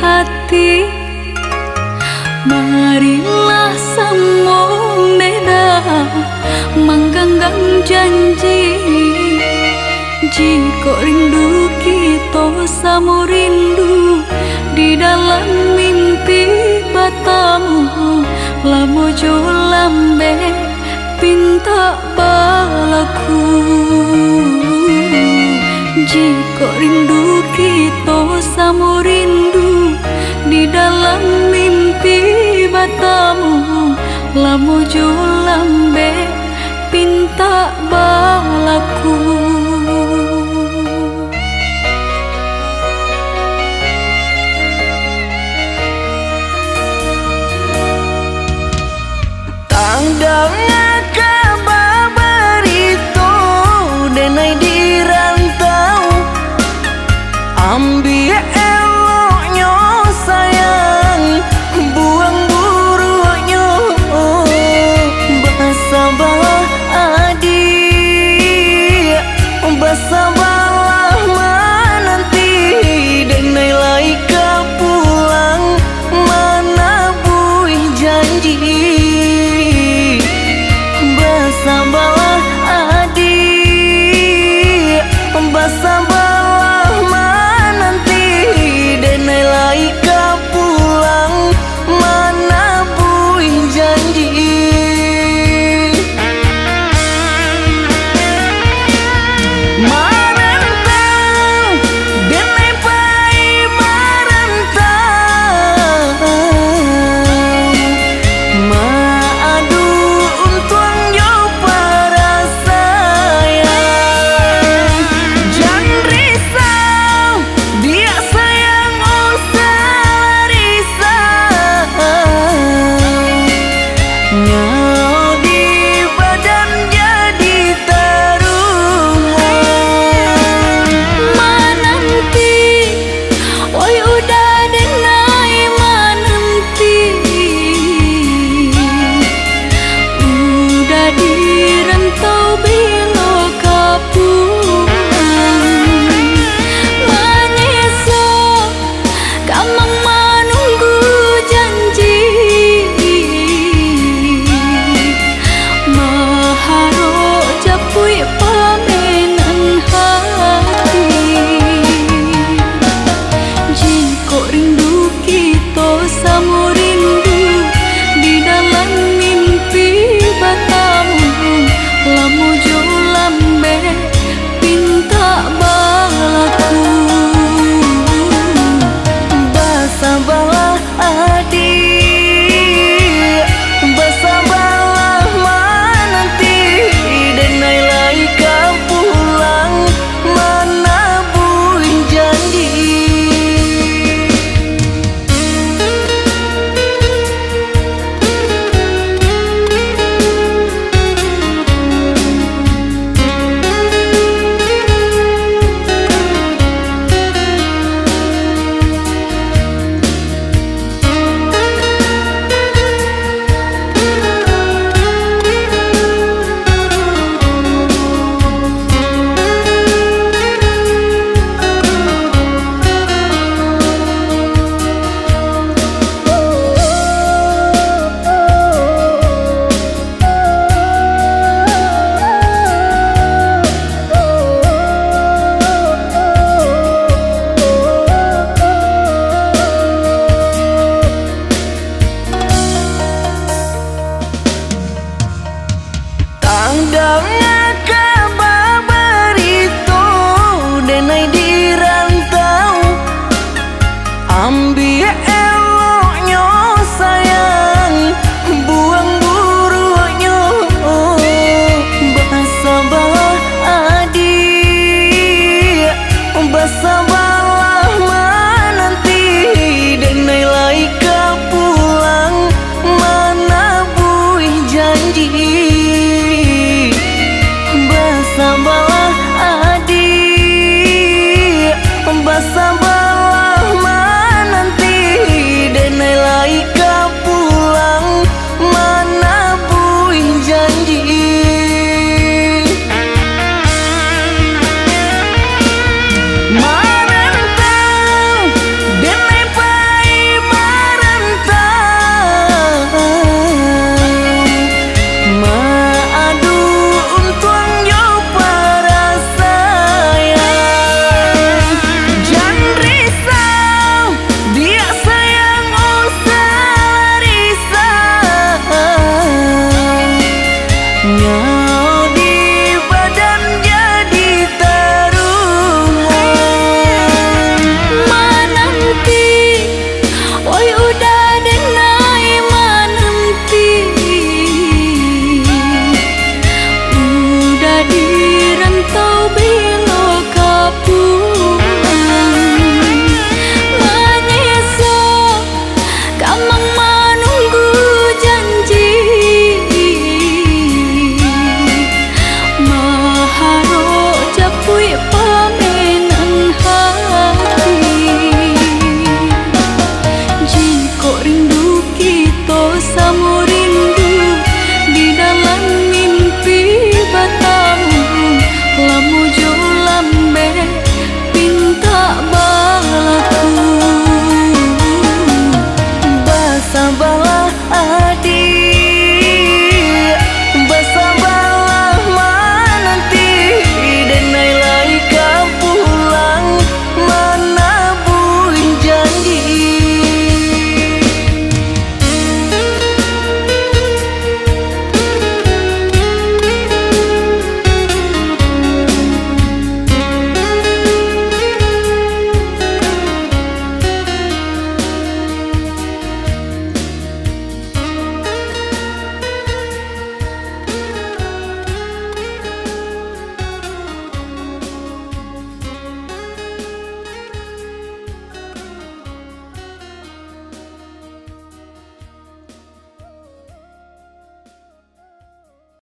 hati. Marilah semua beda, Menggenggam janji. Jika rindu kita sama rindu, Di dalam mimpi batamu Lamo jo lambe pinta balaku. Jika rindu kita sama rindu Di dalam mimpi batamu Lamu lambe pinta balaku Yeah. Bersambalah adik Bersambalah menanti. Dan lain pulang Mana pun janji.